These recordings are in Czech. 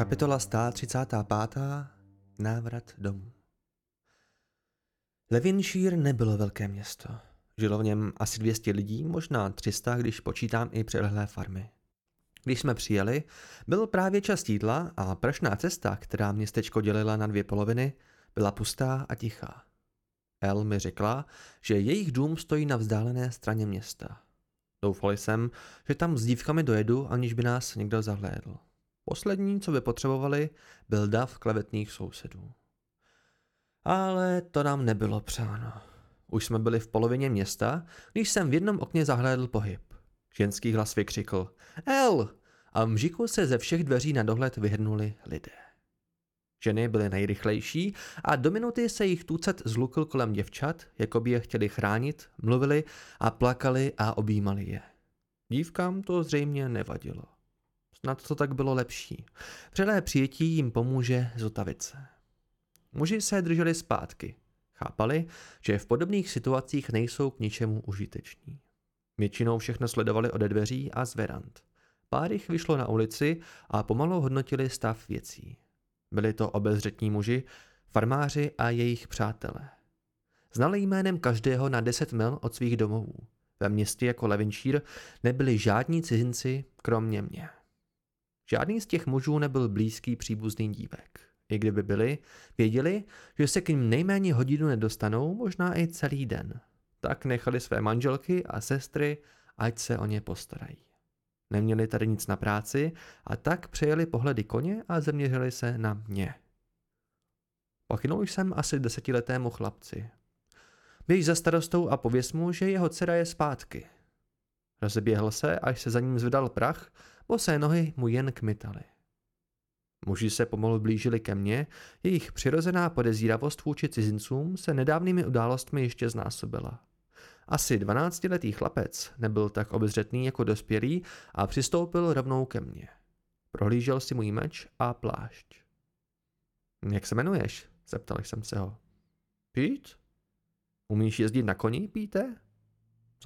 Kapitola 135. Návrat domů. Levinshire nebylo velké město. Žilo v něm asi 200 lidí, možná 300, když počítám i přilehlé farmy. Když jsme přijeli, byl právě čas jídla a prašná cesta, která městečko dělila na dvě poloviny, byla pustá a tichá. El mi řekla, že jejich dům stojí na vzdálené straně města. Doufali jsem, že tam s dívkami dojedu, aniž by nás někdo zahlédl. Poslední, co by potřebovali, byl dav klevetných sousedů. Ale to nám nebylo přáno. Už jsme byli v polovině města, když jsem v jednom okně zahlédl pohyb. Ženský hlas vykřikl El! A v mžiku se ze všech dveří na dohled vyhrnuli lidé. Ženy byly nejrychlejší a do minuty se jich tucet zlukl kolem děvčat, jako by je chtěli chránit, mluvili a plakali a objímali je. Dívkám to zřejmě nevadilo. Snad to tak bylo lepší. Přelé přijetí jim pomůže zotavit se. Muži se drželi zpátky. Chápali, že v podobných situacích nejsou k ničemu užiteční. Většinou všechno sledovali ode dveří a z verand. Pár jich vyšlo na ulici a pomalu hodnotili stav věcí. Byli to obezřetní muži, farmáři a jejich přátelé. Znali jménem každého na deset mil od svých domovů. Ve městě jako Levinšír nebyli žádní cizinci, kromě mě. Žádný z těch mužů nebyl blízký příbuzný dívek. I kdyby byli, věděli, že se k ním nejméně hodinu nedostanou, možná i celý den. Tak nechali své manželky a sestry, ať se o ně postarají. Neměli tady nic na práci a tak přejeli pohledy koně a zaměřili se na mě. Pochnul jsem asi desetiletému chlapci. Běž za starostou a pověs mu, že jeho dcera je zpátky. Rozeběhl se, až se za ním zvedal prach, bosé nohy mu jen kmitaly. Muži se pomalu blížili ke mně, jejich přirozená podezíravost vůči cizincům se nedávnými událostmi ještě znásobila. Asi dvanáctiletý chlapec nebyl tak obezřetný jako dospělý a přistoupil rovnou ke mně. Prohlížel si můj meč a plášť. Jak se jmenuješ? Zeptal jsem se ho. Pít? Umíš jezdit na koni, Píte?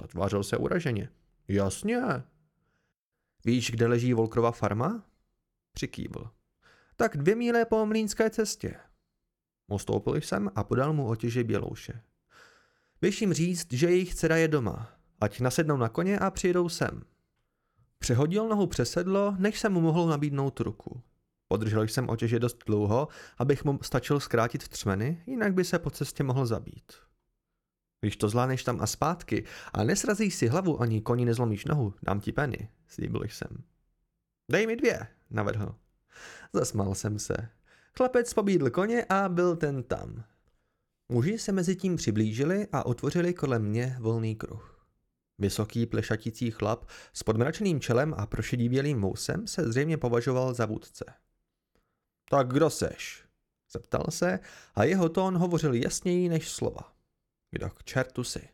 Zatvářil se uraženě. Jasně. Víš, kde leží Volkrova farma? Přikývl. Tak dvě míle po mlínské cestě. Ostoupil jsem a podal mu otěže bělouše. Běž jim říct, že jejich dcera je doma. Ať nasednou na koně a přijedou sem. Přehodil nohu přes sedlo, než jsem mu mohl nabídnout ruku. Podržel jsem otěže dost dlouho, abych mu stačil zkrátit třmeny, jinak by se po cestě mohl zabít. Když to zvládneš tam a zpátky a nesrazíš si hlavu ani koni nezlomíš nohu, dám ti peny, slíbil jsem. Dej mi dvě, navrhl. Zasmál jsem se. Chlapec pobídl koně a byl ten tam. Muži se mezi tím přiblížili a otvořili kolem mě volný kruh. Vysoký plešatící chlap s podmračeným čelem a prošedivělým mousem se zřejmě považoval za vůdce. Tak kdo seš? Zeptal se a jeho tón hovořil jasněji než slova. Kdo k čertu si?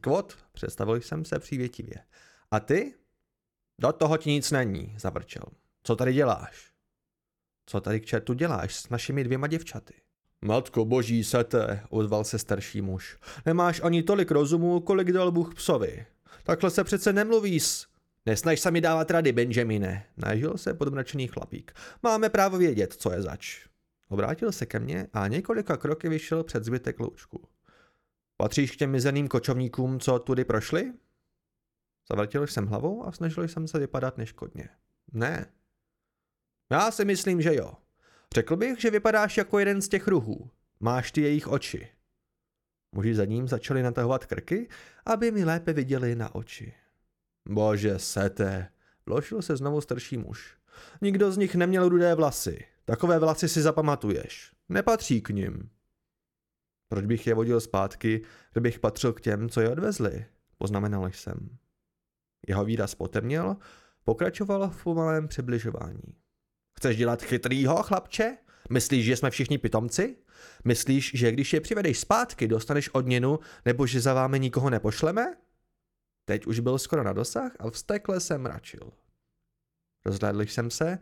Kvot, představil jsem se přívětivě. A ty? Do toho ti nic není, zavrčel. Co tady děláš? Co tady k čertu děláš s našimi dvěma děvčaty? Matko boží sete, ozval se starší muž. Nemáš ani tolik rozumu, kolik dal Bůh psovi. Takhle se přece nemluví s... Nesnaž se mi dávat rady, Benjamine, nažil se podmračený chlapík. Máme právo vědět, co je zač. Obrátil se ke mně a několika kroky vyšel před zbytek loučku. Patříš k těm mizeným kočovníkům, co tudy prošli? Zavrtil jsem hlavou a snažil jsem se vypadat neškodně. Ne. Já si myslím, že jo. Řekl bych, že vypadáš jako jeden z těch ruhů. Máš ty jejich oči. Muži za ním začali natahovat krky, aby mi lépe viděli na oči. Bože, sete, vložil se znovu starší muž. Nikdo z nich neměl rudé vlasy. Takové vlasy si zapamatuješ. Nepatří k nim. Proč bych je vodil zpátky, kdybych patřil k těm, co je odvezli? Poznamenal jsem. Jeho výraz potemněl, pokračoval v pomalém přibližování. Chceš dělat chytrýho, chlapče? Myslíš, že jsme všichni pitomci? Myslíš, že když je přivedeš zpátky, dostaneš odměnu, nebo že za vámi nikoho nepošleme? Teď už byl skoro na dosah a vstekle se mračil. Rozhlédl jsem se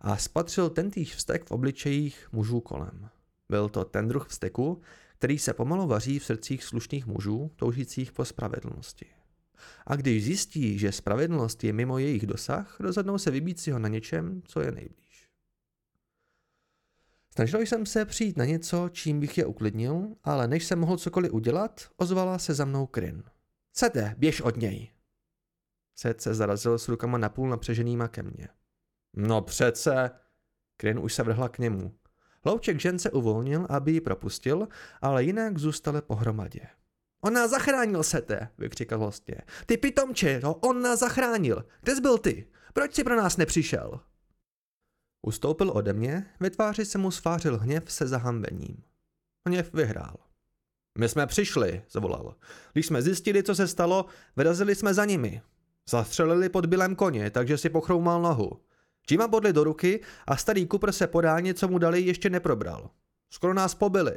a spatřil tentýž vztek v obličejích mužů kolem. Byl to ten druh vzteku, který se pomalu vaří v srdcích slušných mužů, toužících po spravedlnosti. A když zjistí, že spravedlnost je mimo jejich dosah, rozhodnou se vybít si ho na něčem, co je nejblíž. Snažil jsem se přijít na něco, čím bych je uklidnil, ale než jsem mohl cokoliv udělat, ozvala se za mnou Kryn. Sete, běž od něj. Seth se zarazil s rukama napůl napřeženýma ke mně. No přece. Kryn už se vrhla k němu. Louček žen se uvolnil, aby ji propustil, ale jinak zůstali pohromadě. On nás zachránil, Sete, vykřikl hostě. Ty pitomče, no, on nás zachránil. Kde jsi byl ty? Proč jsi pro nás nepřišel? Ustoupil ode mě, ve tváři se mu svářil hněv se zahambením. Hněv vyhrál. My jsme přišli, zavolal. Když jsme zjistili, co se stalo, vyrazili jsme za nimi. Zastřelili pod bylem koně, takže si pochroumal nohu. Jima bodli do ruky a starý Cooper se podání, co mu dali, ještě neprobral. Skoro nás pobili.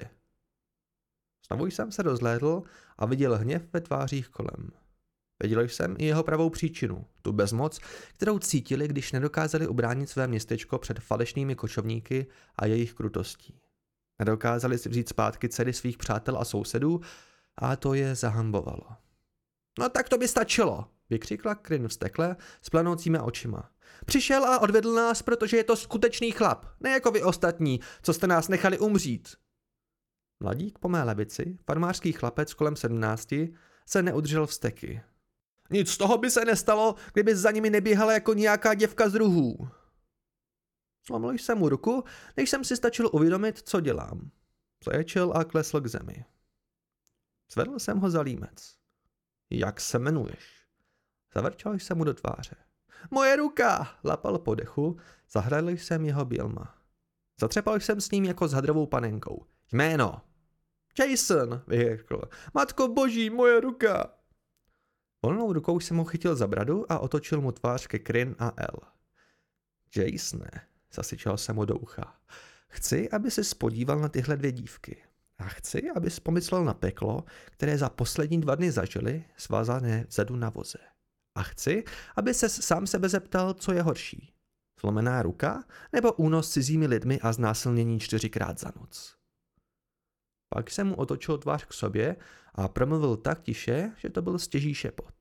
Znovu jsem se rozhlédl a viděl hněv ve tvářích kolem. Viděl jsem i jeho pravou příčinu, tu bezmoc, kterou cítili, když nedokázali ubránit své městečko před falešnými kočovníky a jejich krutostí. Nedokázali si vzít zpátky dcery svých přátel a sousedů a to je zahambovalo. No tak to by stačilo, vykřikla Kryn vstekle s planoucími očima. Přišel a odvedl nás, protože je to skutečný chlap, ne jako vy ostatní, co jste nás nechali umřít. Mladík po mé levici, farmářský chlapec kolem sedmnácti, se neudržel vsteky. Nic z toho by se nestalo, kdyby za nimi neběhala jako nějaká děvka z ruhů. Zlomil jsem mu ruku, než jsem si stačil uvědomit, co dělám. Zaječil a klesl k zemi. Zvedl jsem ho za límec. Jak se jmenuješ? Zavrčal jsem mu do tváře. Moje ruka! Lapal po dechu, zahradl jsem jeho bělma. Zatřepal jsem s ním jako s hadrovou panenkou. Jméno! Jason, vyhrkl. Matko boží, moje ruka! Volnou rukou jsem ho chytil za bradu a otočil mu tvář ke Kryn a El. Jasone, zasyčal jsem mu do ucha. Chci, aby se spodíval na tyhle dvě dívky. A chci, aby pomyslel na peklo, které za poslední dva dny zažili, svázané vzadu na voze. A chci, aby se sám sebe zeptal, co je horší. Zlomená ruka nebo únos cizími lidmi a znásilnění čtyřikrát za noc. Pak jsem mu otočil tvář k sobě a promluvil tak tiše, že to byl stěží šepot.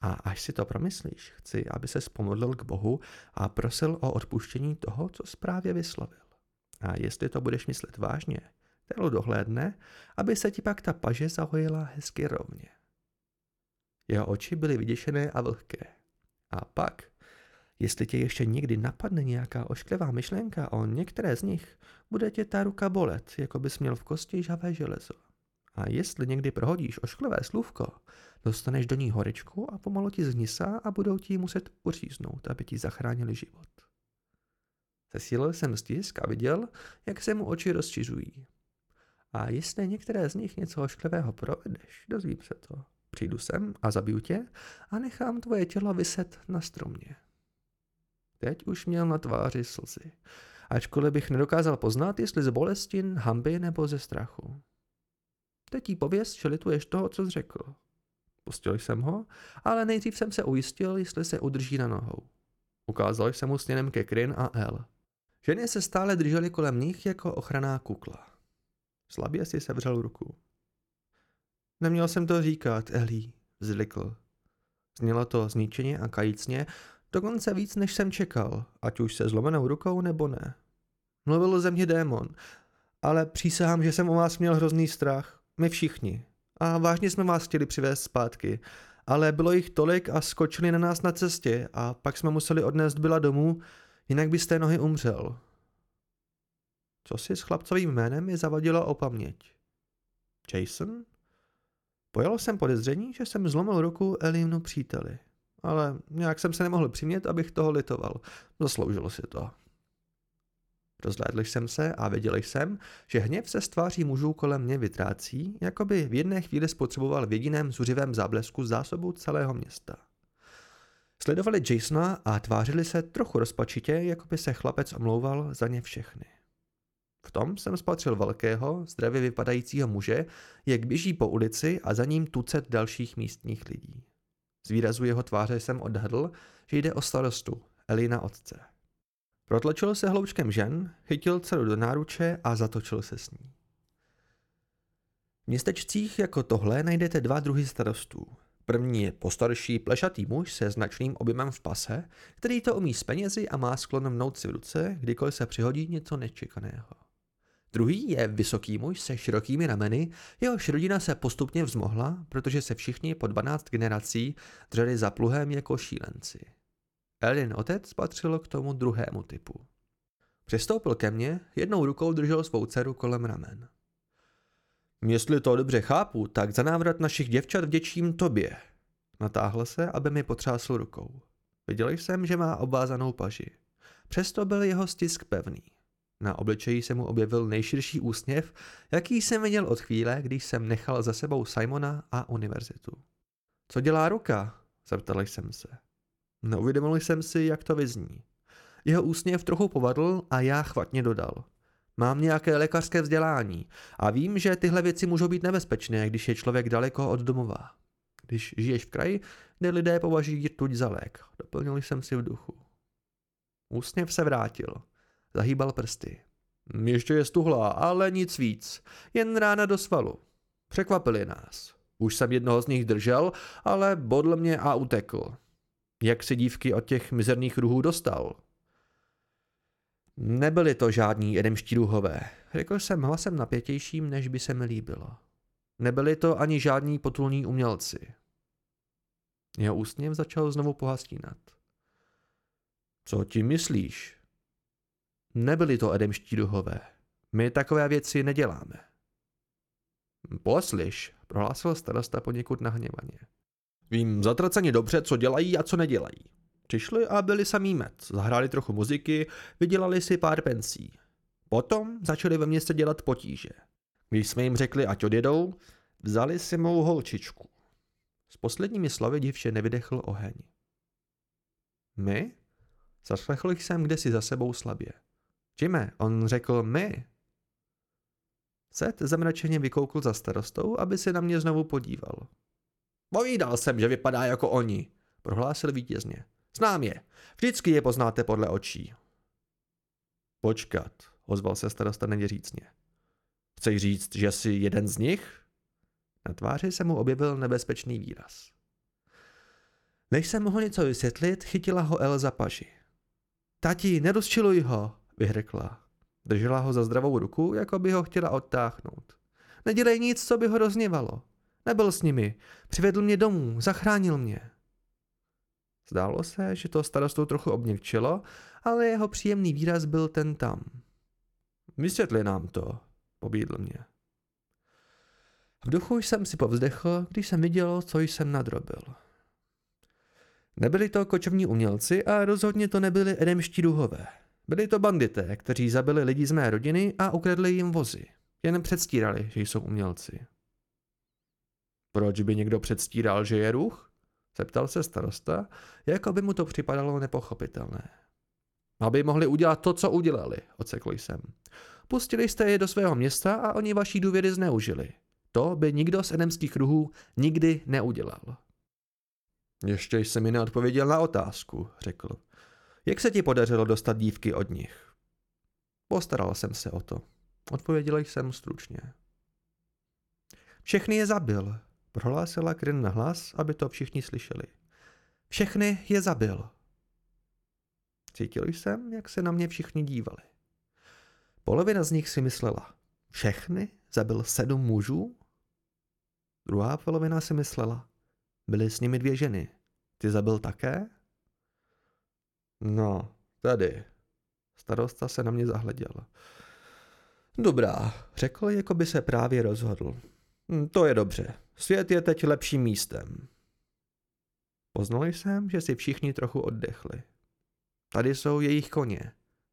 A až si to promyslíš, chci, aby se pomodlil k Bohu a prosil o odpuštění toho, co správě vyslovil. A jestli to budeš myslet vážně, telo dohlédne, aby se ti pak ta paže zahojila hezky rovně. Jeho oči byly vyděšené a vlhké. A pak, jestli tě ještě někdy napadne nějaká ošklivá myšlenka o některé z nich, bude tě ta ruka bolet, jako bys měl v kosti žavé železo. A jestli někdy prohodíš ošklivé slůvko, dostaneš do ní horičku a pomalu ti znisá a budou ti muset uříznout, aby ti zachránili život. Zesílil jsem stisk a viděl, jak se mu oči rozčiřují. A jestli některé z nich něco ošklivého provedeš, dozvím se to. Přijdu sem a zabiju tě a nechám tvoje tělo vyset na stromě. Teď už měl na tváři slzy, ačkoliv bych nedokázal poznat, jestli z bolesti, hamby nebo ze strachu. Teď jí pověz, že lituješ toho, co jsi řekl. Pustil jsem ho, ale nejdřív jsem se ujistil, jestli se udrží na nohou. Ukázal jsem mu směrem ke Kryn a El. Ženy se stále držely kolem nich jako ochranná kukla. Slabě si sevřel ruku. Neměl jsem to říkat, Elí, zlikl. Znělo to zničeně a kajícně, dokonce víc, než jsem čekal, ať už se zlomenou rukou nebo ne. Mluvil ze mě démon, ale přísahám, že jsem o vás měl hrozný strach. My všichni. A vážně jsme vás chtěli přivést zpátky. Ale bylo jich tolik a skočili na nás na cestě a pak jsme museli odnést byla domů, jinak byste nohy umřel. Co si s chlapcovým jménem mi zavadilo o paměť? Jason? Pojal jsem podezření, že jsem zlomil ruku Elínu příteli. Ale nějak jsem se nemohl přimět, abych toho litoval. Zasloužilo si to. Rozhlédl jsem se a věděl jsem, že hněv se z tváří mužů kolem mě vytrácí, jako by v jedné chvíli spotřeboval v jediném zuřivém záblesku zásobu celého města. Sledovali Jasona a tvářili se trochu rozpačitě, jako by se chlapec omlouval za ně všechny. V tom jsem spatřil velkého, zdravě vypadajícího muže, jak běží po ulici a za ním tucet dalších místních lidí. Z výrazu jeho tváře jsem odhadl, že jde o starostu, Elina otce. Protlačil se hloučkem žen, chytil dceru do náruče a zatočil se s ní. V městečcích jako tohle najdete dva druhy starostů. První je postarší plešatý muž se značným objemem v pase, který to umí s penězi a má sklon mnout si v ruce, kdykoliv se přihodí něco nečekaného. Druhý je vysoký muž se širokými rameny, jehož rodina se postupně vzmohla, protože se všichni po 12 generací drželi za pluhem jako šílenci. Elin otec patřil k tomu druhému typu. Přistoupil ke mně, jednou rukou držel svou dceru kolem ramen. Jestli to dobře chápu, tak za návrat našich děvčat vděčím tobě. Natáhl se, aby mi potřásl rukou. Viděl jsem, že má obvázanou paži. Přesto byl jeho stisk pevný. Na obličeji se mu objevil nejširší úsměv, jaký jsem viděl od chvíle, když jsem nechal za sebou Simona a univerzitu. Co dělá ruka? Zeptal jsem se. Neuvědomil jsem si, jak to vyzní. Jeho úsměv trochu povadl a já chvatně dodal. Mám nějaké lékařské vzdělání a vím, že tyhle věci můžou být nebezpečné, když je člověk daleko od domova. Když žiješ v kraji, kde lidé považují rtuť za lék, doplnil jsem si v duchu. Úsměv se vrátil. Zahýbal prsty. Ještě je stuhlá, ale nic víc. Jen rána do svalu. Překvapili nás. Už jsem jednoho z nich držel, ale bodl mě a utekl. Jak si dívky od těch mizerných ruhů dostal? Nebyli to žádní edemští duhové. Řekl jsem hlasem napětějším, než by se mi líbilo. Nebyli to ani žádní potulní umělci. Jeho úsměv začal znovu pohastínat. Co ti myslíš? Nebyli to edemští duhové. My takové věci neděláme. Poslyš, prohlásil starosta poněkud nahněvaně. Vím zatraceně dobře, co dělají a co nedělají. Přišli a byli samý med, zahráli trochu muziky, vydělali si pár pencí. Potom začali ve městě dělat potíže. Když jsme jim řekli, ať odjedou, vzali si mou holčičku. S posledními slovy divče nevydechl oheň. My? Zaslechl jsem kdesi za sebou slabě. Čime, on řekl my. Seth zamračeně vykoukl za starostou, aby se na mě znovu podíval. Povídal jsem, že vypadá jako oni, prohlásil vítězně. Znám je. Vždycky je poznáte podle očí. Počkat, ozval se starosta nevěřícně. Chceš říct, že jsi jeden z nich? Na tváři se mu objevil nebezpečný výraz. Než jsem mohl něco vysvětlit, chytila ho El za paži. Tati, nerozčiluj ho, vyhrkla. Držela ho za zdravou ruku, jako by ho chtěla odtáhnout. Nedělej nic, co by ho rozněvalo. Nebyl s nimi. Přivedl mě domů, zachránil mě. Zdálo se, že to starostou trochu obněkčilo, ale jeho příjemný výraz byl ten tam. Vysvětli nám to, pobídl mě. V duchu jsem si povzdechl, když jsem viděl, co jsem nadrobil. Nebyli to kočovní umělci a rozhodně to nebyli edemští duhové. Byli to bandité, kteří zabili lidi z mé rodiny a ukradli jim vozy. Jen předstírali, že jsou umělci. Proč by někdo předstíral, že je ruch? Zeptal se starosta, jako by mu to připadalo nepochopitelné. Aby mohli udělat to, co udělali, ocekl jsem. Pustili jste je do svého města a oni vaší důvěry zneužili. To by nikdo z enemských kruhů nikdy neudělal. Ještě jsem mi neodpověděl na otázku, řekl. Jak se ti podařilo dostat dívky od nich? Postaral jsem se o to. Odpověděl jsem stručně. Všechny je zabil, prohlásila Kryn na hlas, aby to všichni slyšeli. Všechny je zabil. Cítil jsem, jak se na mě všichni dívali. Polovina z nich si myslela, všechny zabil sedm mužů? Druhá polovina si myslela, byly s nimi dvě ženy. Ty zabil také? No, tady. Starosta se na mě zahleděl. Dobrá, řekl, jako by se právě rozhodl. Hm, to je dobře. Svět je teď lepším místem. Poznal jsem, že si všichni trochu oddechli. Tady jsou jejich koně.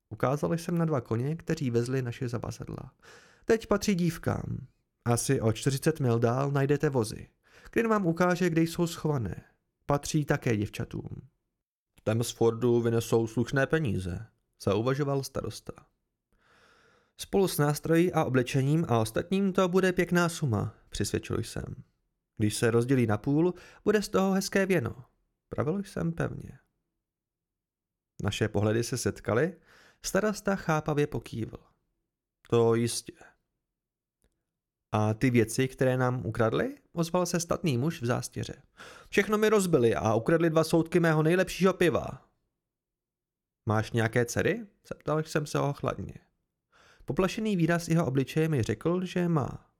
Ukázal jsem na dva koně, kteří vezli naše zavazadla. Teď patří dívkám. Asi o 40 mil dál najdete vozy. Kryn vám ukáže, kde jsou schované. Patří také děvčatům. V Thamesfordu vynesou slušné peníze, zauvažoval starosta. Spolu s nástroji a oblečením a ostatním to bude pěkná suma, přisvědčil jsem. Když se rozdělí na půl, bude z toho hezké věno. Pravil jsem pevně. Naše pohledy se setkaly Starosta chápavě pokývl. To jistě. A ty věci, které nám ukradli? Ozval se statný muž v zástěře. Všechno mi rozbili a ukradli dva soudky mého nejlepšího piva. Máš nějaké dcery? Zeptal jsem se ho chladně. Poplašený výraz jeho obličeje mi řekl, že má.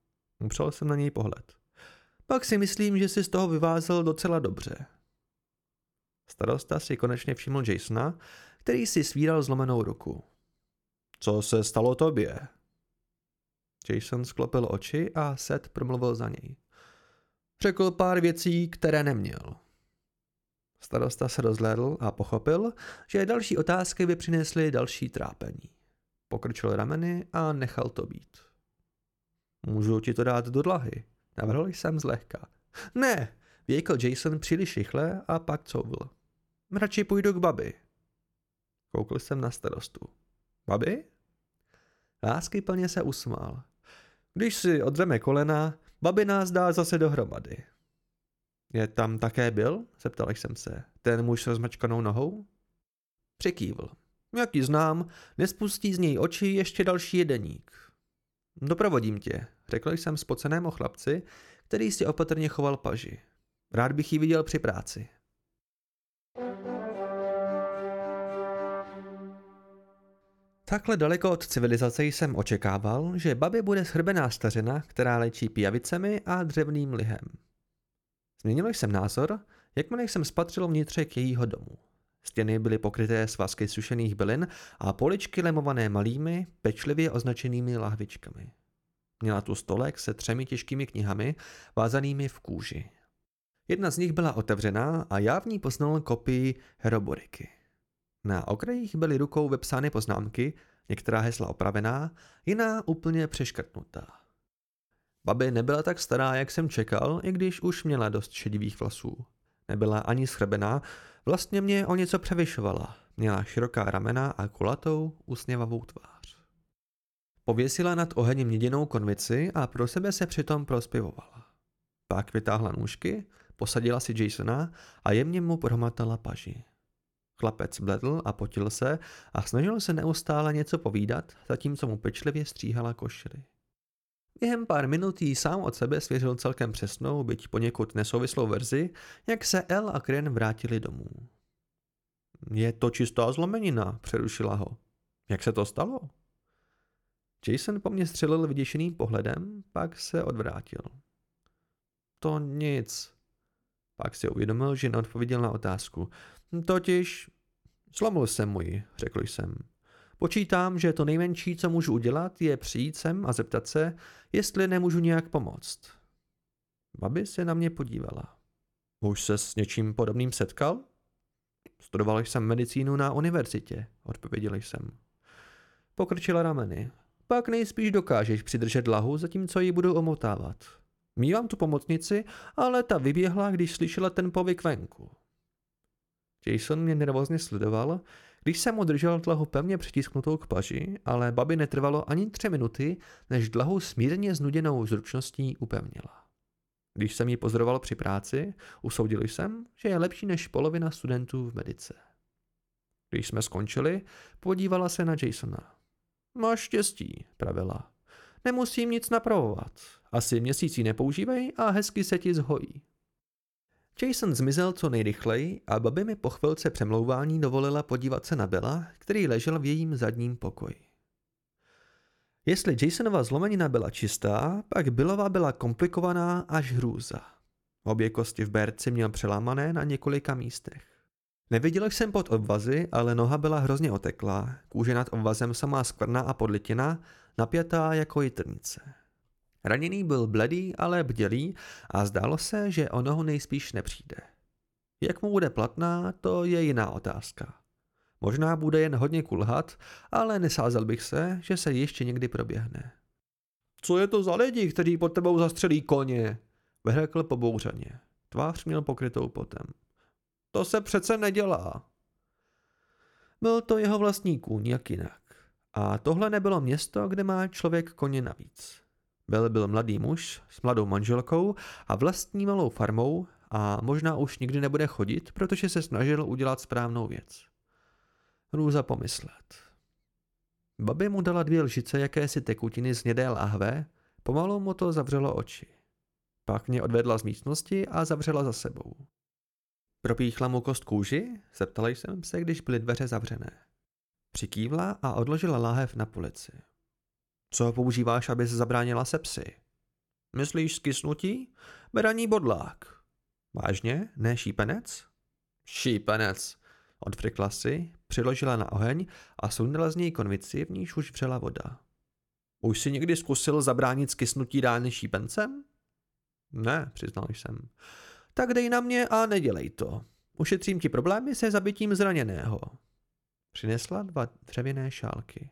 Upřel jsem na něj pohled. Pak si myslím, že si z toho vyvázel docela dobře. Starosta si konečně všiml Jasona, který si svíral zlomenou ruku. Co se stalo tobě? Jason sklopil oči a Seth promluvil za něj. Řekl pár věcí, které neměl. Starosta se rozhlédl a pochopil, že další otázky by přinesly další trápení. Pokrčil rameny a nechal to být. Můžu ti to dát do dlahy, navrhl jsem zlehka. Ne, věkl Jason příliš rychle a pak couvl. Radši půjdu k babi. Koukl jsem na starostu. Babi? Lásky plně se usmál. Když si odřeme kolena, babi nás dá zase dohromady. Je tam také byl? Zeptal jsem se. Ten muž s rozmačkanou nohou? Překývl. Jak ji znám, nespustí z něj oči ještě další jedeník. Doprovodím tě, řekl jsem spocenému chlapci, který si opatrně choval paži. Rád bych ji viděl při práci. Takhle daleko od civilizace jsem očekával, že babě bude schrbená stařena, která léčí pijavicemi a dřevným lihem. Změnil jsem názor, jakmile jsem spatřil vnitřek jejího domu. Stěny byly pokryté svazky sušených bylin a poličky lemované malými, pečlivě označenými lahvičkami. Měla tu stolek se třemi těžkými knihami, vázanými v kůži. Jedna z nich byla otevřená a já v ní poznal kopii Heroboriky. Na okrajích byly rukou vepsány poznámky, některá hesla opravená, jiná úplně přeškrtnutá. Babi nebyla tak stará, jak jsem čekal, i když už měla dost šedivých vlasů. Nebyla ani schrbená, vlastně mě o něco převyšovala. Měla široká ramena a kulatou, usměvavou tvář. Pověsila nad oheněm měděnou konvici a pro sebe se přitom prospěvovala. Pak vytáhla nůžky, posadila si Jasona a jemně mu prohmatala paži. Chlapec bledl a potil se a snažil se neustále něco povídat, zatímco mu pečlivě stříhala košily. Během pár minut jí sám od sebe svěřil celkem přesnou, byť poněkud nesouvislou verzi, jak se El a Kren vrátili domů. Je to čistá zlomenina, přerušila ho. Jak se to stalo? Jason po mně střelil vyděšeným pohledem, pak se odvrátil. To nic. Pak si uvědomil, že neodpověděl na otázku. Totiž zlomil jsem mu ji, řekl jsem. Počítám, že to nejmenší, co můžu udělat, je přijít sem a zeptat se, jestli nemůžu nějak pomoct. Babi se na mě podívala. Už se s něčím podobným setkal? Studoval jsem medicínu na univerzitě, odpověděl jsem. Pokrčila rameny. Pak nejspíš dokážeš přidržet lahu, zatímco ji budu omotávat. Mívám tu pomocnici, ale ta vyběhla, když slyšela ten povyk venku. Jason mě nervózně sledoval, když jsem mu držel dlahu pevně přitisknutou k paži, ale babi netrvalo ani tři minuty, než dlahu smírně znuděnou zručností upevnila. Když jsem ji pozoroval při práci, usoudil jsem, že je lepší než polovina studentů v medice. Když jsme skončili, podívala se na Jasona. Máš štěstí, pravila. Nemusím nic napravovat. Asi měsíc ji nepoužívej a hezky se ti zhojí. Jason zmizel co nejrychleji a babi mi po chvilce přemlouvání dovolila podívat se na Bella, který ležel v jejím zadním pokoji. Jestli Jasonova zlomenina byla čistá, pak Billova byla komplikovaná až hrůza. Obě kosti v berci měl přelámané na několika místech. Neviděl jsem pod obvazy, ale noha byla hrozně oteklá, kůže nad obvazem samá skvrna a podlitina, napjatá jako jitrnice. Raněný byl bledý, ale bdělý a zdálo se, že o nohu nejspíš nepřijde. Jak mu bude platná, to je jiná otázka. Možná bude jen hodně kulhat, ale nesázel bych se, že se ještě někdy proběhne. Co je to za lidi, kteří pod tebou zastřelí koně? Vyhrekl pobouřeně. Tvář měl pokrytou potem. To se přece nedělá. Byl to jeho vlastní kůň, jak jinak. A tohle nebylo město, kde má člověk koně navíc. Byl byl mladý muž s mladou manželkou a vlastní malou farmou a možná už nikdy nebude chodit, protože se snažil udělat správnou věc. Hrůza pomyslet. Babi mu dala dvě lžice jakési tekutiny z hnědé láhve, pomalu mu to zavřelo oči. Pak mě odvedla z místnosti a zavřela za sebou. Propíchla mu kost kůži? Zeptala jsem se, když byly dveře zavřené. Přikývla a odložila láhev na polici. Co používáš, aby se zabránila sepsy? Myslíš skysnutí? Beraní bodlák. Vážně? Ne šípenec? Šípenec, odfrkla si, přiložila na oheň a sundala z něj konvici, v níž už vřela voda. Už si někdy zkusil zabránit skysnutí rány šípencem? Ne, přiznal jsem. Tak dej na mě a nedělej to. Ušetřím ti problémy se zabitím zraněného. Přinesla dva dřevěné šálky.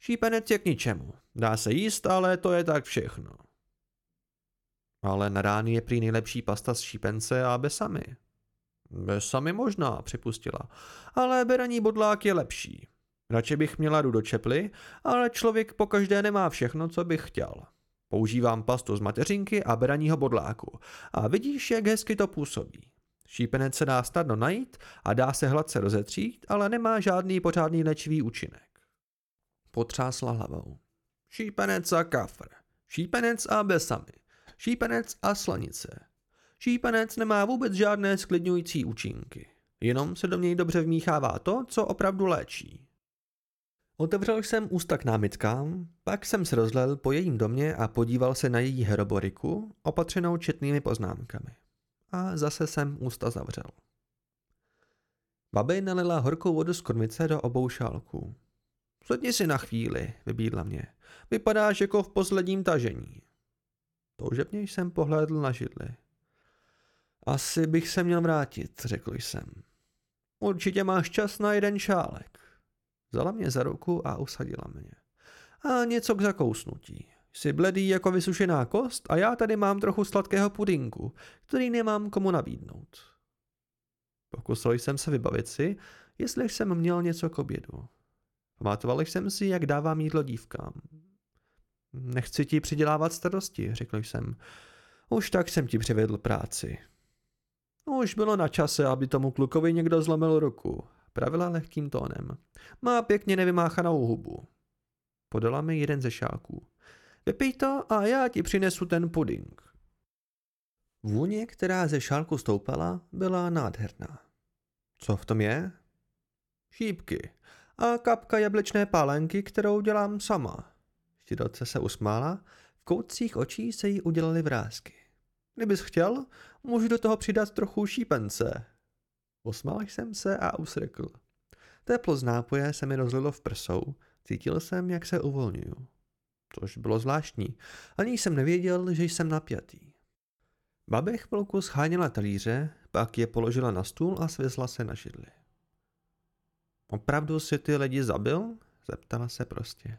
Šípenec je k ničemu. Dá se jíst, ale to je tak všechno. Ale na rány je prý nejlepší pasta z šípence a besamy. Besamy možná, připustila, ale beraní bodlák je lepší. Radši bych měla jdu do čeply, ale člověk po každé nemá všechno, co bych chtěl. Používám pastu z mateřinky a beraního bodláku a vidíš, jak hezky to působí. Šípenec se dá snadno najít a dá se hladce rozetřít, ale nemá žádný pořádný léčivý účinek. Potřásla hlavou. Šípenec a kafr. Šípenec a besamy. Šípenec a slanice. Šípenec nemá vůbec žádné sklidňující účinky. Jenom se do něj dobře vmíchává to, co opravdu léčí. Otevřel jsem ústa k námitkám, pak jsem se rozlel po jejím domě a podíval se na její heroboriku, opatřenou četnými poznámkami. A zase jsem ústa zavřel. Babi nalila horkou vodu z konvice do obou šálků. Sedni si na chvíli, vybídla mě. Vypadáš jako v posledním tažení. Toužebně jsem pohlédl na židli. Asi bych se měl vrátit, řekl jsem. Určitě máš čas na jeden šálek. Vzala mě za ruku a usadila mě. A něco k zakousnutí. Jsi bledý jako vysušená kost a já tady mám trochu sladkého pudinku, který nemám komu nabídnout. Pokusil jsem se vybavit si, jestli jsem měl něco k obědu. Pamatoval jsem si, jak dávám jídlo dívkám. Nechci ti přidělávat starosti, řekl jsem. Už tak jsem ti přivedl práci. Už bylo na čase, aby tomu klukovi někdo zlomil ruku. Pravila lehkým tónem. Má pěkně nevymáchanou hubu. Podala mi jeden ze šáků. Vypij to a já ti přinesu ten puding. Vůně, která ze šálku stoupala, byla nádherná. Co v tom je? Šípky a kapka jablečné pálenky, kterou dělám sama. Štiroce se usmála, v koutcích očí se jí udělaly vrázky. Kdybys chtěl, můžu do toho přidat trochu šípence. Osmál jsem se a usrekl. Teplo z nápoje se mi rozlilo v prsou, cítil jsem, jak se uvolňuju. Což bylo zvláštní, ani jsem nevěděl, že jsem napjatý. Babi chvilku scháněla talíře, pak je položila na stůl a svezla se na židli. Opravdu si ty lidi zabil? Zeptala se prostě.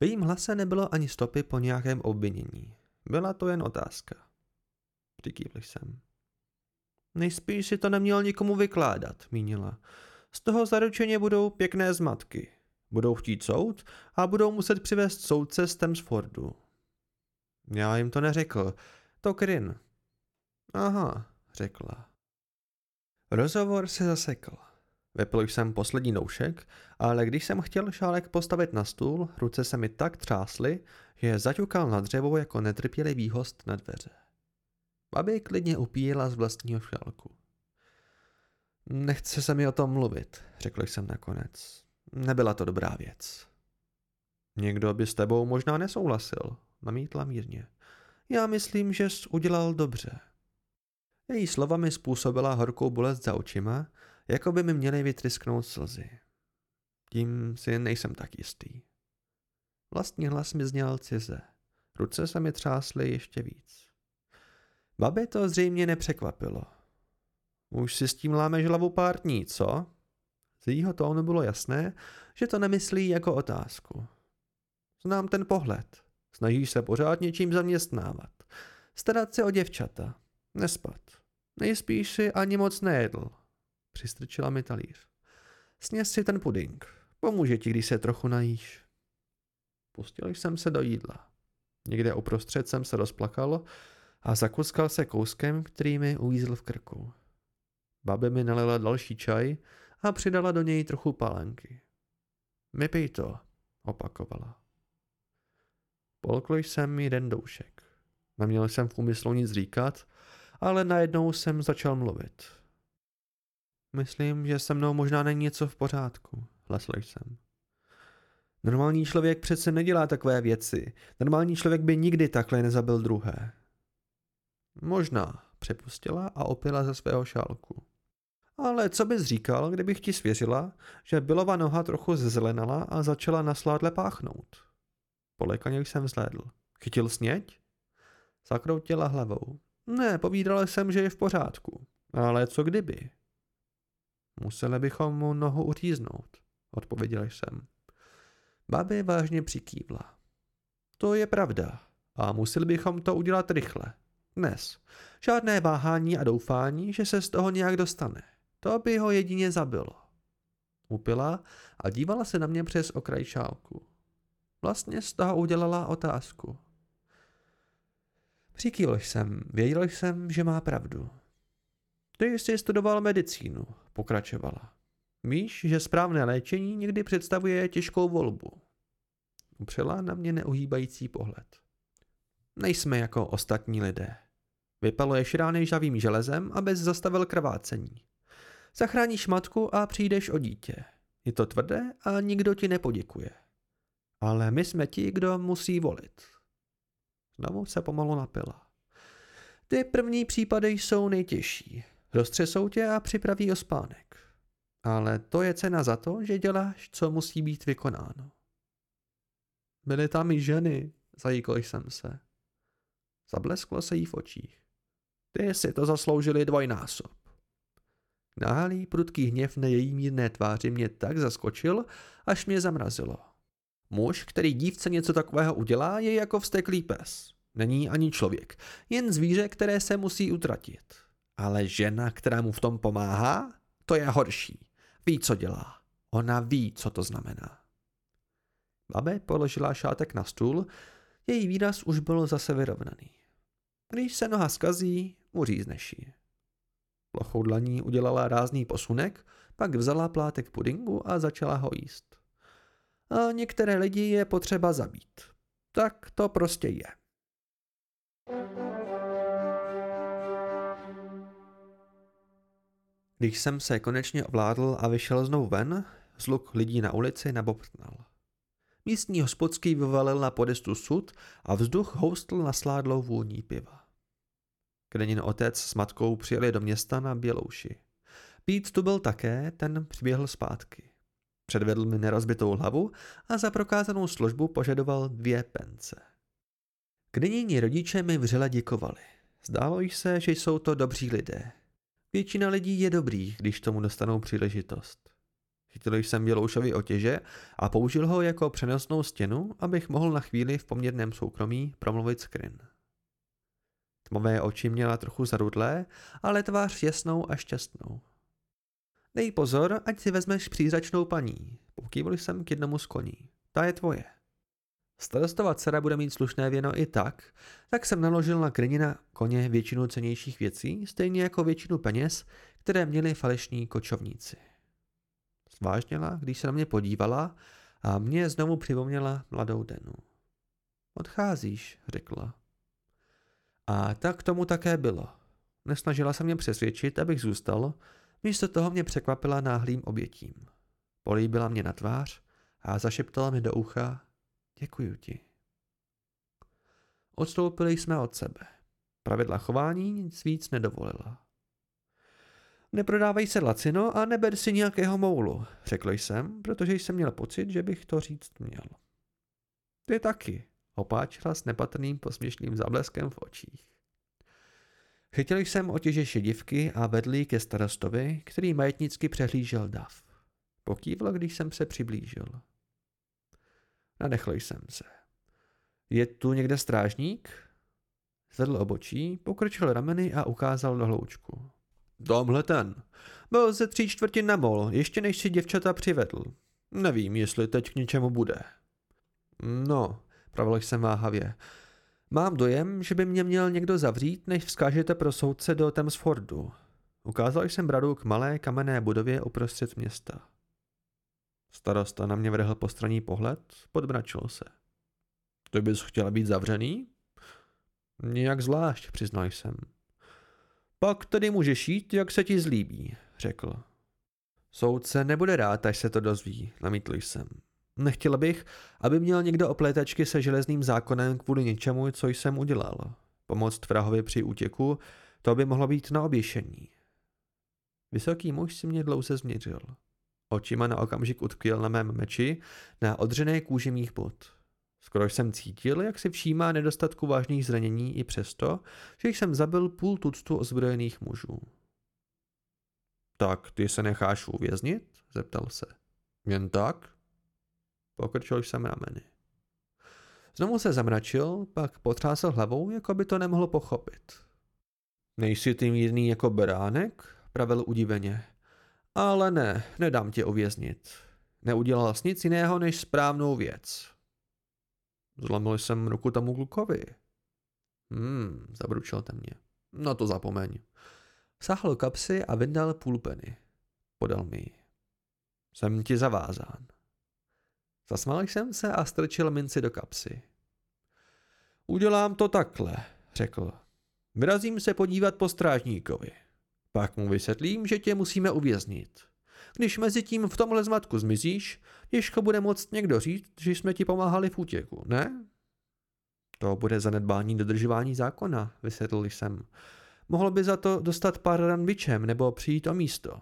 V jejím hlase nebylo ani stopy po nějakém obvinění. Byla to jen otázka. Přikývl jsem. Nejspíš si to neměl nikomu vykládat, mínila. Z toho zaručeně budou pěkné zmatky. Budou chtít soud a budou muset přivést soudce z Thamesfordu. Já jim to neřekl. To Kryn. Aha, řekla. Rozhovor se zasekl. Vypil jsem poslední noušek, ale když jsem chtěl šálek postavit na stůl, ruce se mi tak třásly, že zaťukal na dřevo jako netrpělivý host na dveře. Babi klidně upíjela z vlastního šálku. Nechce se mi o tom mluvit, řekl jsem nakonec. Nebyla to dobrá věc. Někdo by s tebou možná nesouhlasil, namítla mírně. Já myslím, že jsi udělal dobře. Její slova mi způsobila horkou bolest za očima, jako by mi měly vytrysknout slzy. Tím si nejsem tak jistý. Vlastní hlas mi zněl cize. Ruce se mi třásly ještě víc. Babi to zřejmě nepřekvapilo. Už si s tím lámeš hlavu pár dní, co? Z jejího tónu bylo jasné, že to nemyslí jako otázku. Znám ten pohled. Snažíš se pořád něčím zaměstnávat. Starat se o děvčata. Nespat. Nejspíš si ani moc nejedl. Přistrčila mi talíř. Sněz si ten puding. Pomůže ti, když se trochu najíš. Pustil jsem se do jídla. Někde uprostřed jsem se rozplakal a zakuskal se kouskem, který mi uvízl v krku. Babi mi nalila další čaj a přidala do něj trochu palenky. Vypij to. opakovala. Polkl jsem jeden doušek. Neměl jsem v úmyslu nic říkat, ale najednou jsem začal mluvit. Myslím, že se mnou možná není něco v pořádku, hlesl jsem. Normální člověk přece nedělá takové věci. Normální člověk by nikdy takhle nezabil druhé. Možná, přepustila a opila ze svého šálku. Ale co bys říkal, kdybych ti svěřila, že Bylova noha trochu zezelenala a začala nasládle páchnout? Polekaně jsem vzhlédl. Chytil sněď? Zakroutila hlavou. Ne, povídala jsem, že je v pořádku. Ale co kdyby? Museli bychom mu nohu uříznout, odpověděl jsem. Babi vážně přikývla. To je pravda. A museli bychom to udělat rychle. Dnes. Žádné váhání a doufání, že se z toho nějak dostane. To by ho jedině zabilo. Upila a dívala se na mě přes okraj šálku. Vlastně z toho udělala otázku. Přikýl jsem, věděl jsem, že má pravdu. Ty jsi studoval medicínu, pokračovala. Víš, že správné léčení někdy představuje těžkou volbu. Upřela na mě neuhýbající pohled. Nejsme jako ostatní lidé. Vypaluješ rány žavým železem, abys zastavil krvácení. Zachráníš matku a přijdeš o dítě. Je to tvrdé a nikdo ti nepoděkuje. Ale my jsme ti, kdo musí volit. Znovu se pomalu napila. Ty první případy jsou nejtěžší. Roztřesou tě a připraví o spánek. Ale to je cena za to, že děláš, co musí být vykonáno. Byly tam i ženy, zajíkl jsem se. Zablesklo se jí v očích. Ty si to zasloužili dvojnásob. Náhlý prudký hněv na její mírné tváři mě tak zaskočil, až mě zamrazilo. Muž, který dívce něco takového udělá, je jako vsteklý pes. Není ani člověk, jen zvíře, které se musí utratit. Ale žena, která mu v tom pomáhá, to je horší. Ví, co dělá. Ona ví, co to znamená. Babe položila šátek na stůl, její výraz už byl zase vyrovnaný. Když se noha skazí, uřízneš ji. Plochou dlaní udělala rázný posunek, pak vzala plátek pudingu a začala ho jíst. A některé lidi je potřeba zabít. Tak to prostě je. Když jsem se konečně ovládl a vyšel znovu ven, zluk lidí na ulici nabobtnal. Místní hospodský vyvalil na podestu sud a vzduch houstl na sládlou vůní piva. Krenin otec s matkou přijeli do města na Bělouši. Pít tu byl také, ten přiběhl zpátky. Předvedl mi nerozbitou hlavu a za prokázanou službu požadoval dvě pence. Kdenění rodiče mi vřele děkovali. Zdálo jí se, že jsou to dobří lidé. Většina lidí je dobrých, když tomu dostanou příležitost. Chytil jsem Běloušovi otěže a použil ho jako přenosnou stěnu, abych mohl na chvíli v poměrném soukromí promluvit s Kryn. Tmavé oči měla trochu zarudlé, ale tvář jasnou a šťastnou. Dej pozor, ať si vezmeš přízračnou paní. Poukývil jsem k jednomu z koní. Ta je tvoje. Starostova dcera bude mít slušné věno i tak, tak jsem naložil na Krynina koně většinu cenějších věcí, stejně jako většinu peněz, které měli falešní kočovníci. Zvážněla, když se na mě podívala a mě znovu připomněla mladou Denu. Odcházíš, řekla. A tak tomu také bylo. Nesnažila se mě přesvědčit, abych zůstal, místo toho mě překvapila náhlým obětím. Políbila mě na tvář a zašeptala mi do ucha Děkuji ti. Odstoupili jsme od sebe. Pravidla chování nic víc nedovolila. Neprodávej se lacino a neber si nějakého moulu, řekl jsem, protože jsem měl pocit, že bych to říct měl. Ty taky, opáčila s nepatrným posměšným zábleskem v očích. Chytil jsem otěže šedivky a vedl ke starostovi, který majetnicky přehlížel dav. Pokývl, když jsem se přiblížil. Nadechl jsem se. Je tu někde strážník? Zvedl obočí, pokročil rameny a ukázal do hloučku. Tomhle ten. Byl ze tří čtvrtin na mol, ještě než si děvčata přivedl. Nevím, jestli teď k něčemu bude. No, pravil jsem váhavě. Mám dojem, že by mě měl někdo zavřít, než vzkážete pro soudce do Thamesfordu. Ukázal jsem bradu k malé kamenné budově uprostřed města. Starosta na mě vrhl postranní pohled, podmračil se. Ty bys chtěla být zavřený? Nijak zvlášť, přiznal jsem. Pak tedy můžeš jít, jak se ti zlíbí, řekl. Soudce nebude rád, až se to dozví, namítl jsem. Nechtěl bych, aby měl někdo oplétačky se železným zákonem kvůli něčemu, co jsem udělal. Pomoct vrahovi při útěku, to by mohlo být na oběšení. Vysoký muž si mě dlouze změřil. Očima na okamžik utkvěl na mém meči na odřené kůži mých bod. Skoro jsem cítil, jak si všímá nedostatku vážných zranění i přesto, že jsem zabil půl tuctu ozbrojených mužů. Tak ty se necháš uvěznit? zeptal se. Jen tak? Pokrčil jsem rameny. Znovu se zamračil, pak potřásl hlavou, jako by to nemohl pochopit. Nejsi ty mírný jako beránek? pravil udiveně. Ale ne, nedám tě uvěznit. Neudělal jsi nic jiného než správnou věc. Zlomil jsem ruku tomu klukovi. Hmm, zabručil ten mě. No to zapomeň. Sáhl kapsy a vyndal půl peny. Podal mi. Jsem ti zavázán. Zasmál jsem se a strčil minci do kapsy. Udělám to takhle, řekl. Vyrazím se podívat po strážníkovi. Pak mu vysvětlím, že tě musíme uvěznit. Když mezi tím v tomhle zmatku zmizíš, těžko bude moct někdo říct, že jsme ti pomáhali v útěku, ne? To bude zanedbání dodržování zákona, vysvětlil jsem. Mohl by za to dostat pár ran bičem nebo přijít o místo.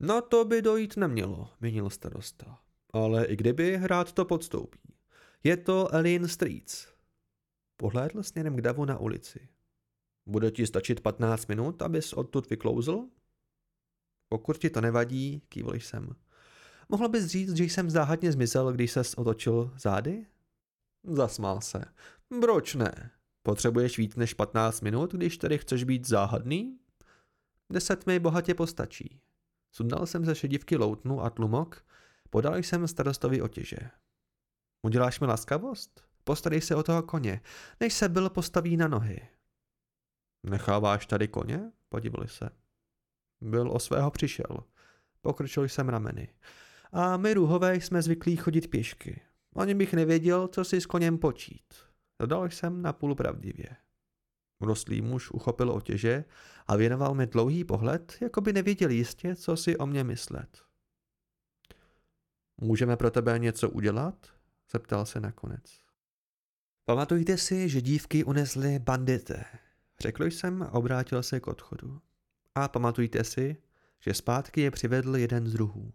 No to by dojít nemělo, měnil starosta. Ale i kdyby, rád to podstoupí. Je to Alien Streets. Pohlédl směrem k davu na ulici. Bude ti stačit 15 minut, abys odtud vyklouzl? Pokud ti to nevadí, kývl jsem. Mohl bys říct, že jsem záhadně zmizel, když ses otočil zády? Zasmál se. Proč ne? Potřebuješ víc než 15 minut, když tedy chceš být záhadný? Deset mi bohatě postačí. Sundal jsem ze šedivky loutnu a tlumok, podal jsem starostovi otěže. Uděláš mi laskavost? Postarej se o toho koně, než se byl postaví na nohy. Necháváš tady koně? Podívali se. Byl o svého přišel. Pokročil jsem rameny. A my ruhové jsme zvyklí chodit pěšky. Ani bych nevěděl, co si s koněm počít. Dodal jsem na půl pravdivě. Rostlý muž uchopil otěže a věnoval mi dlouhý pohled, jako by nevěděl jistě, co si o mě myslet. Můžeme pro tebe něco udělat? zeptal se nakonec. Pamatujte si, že dívky unesly bandité, řekl jsem a obrátil se k odchodu. A pamatujte si, že zpátky je přivedl jeden z druhů.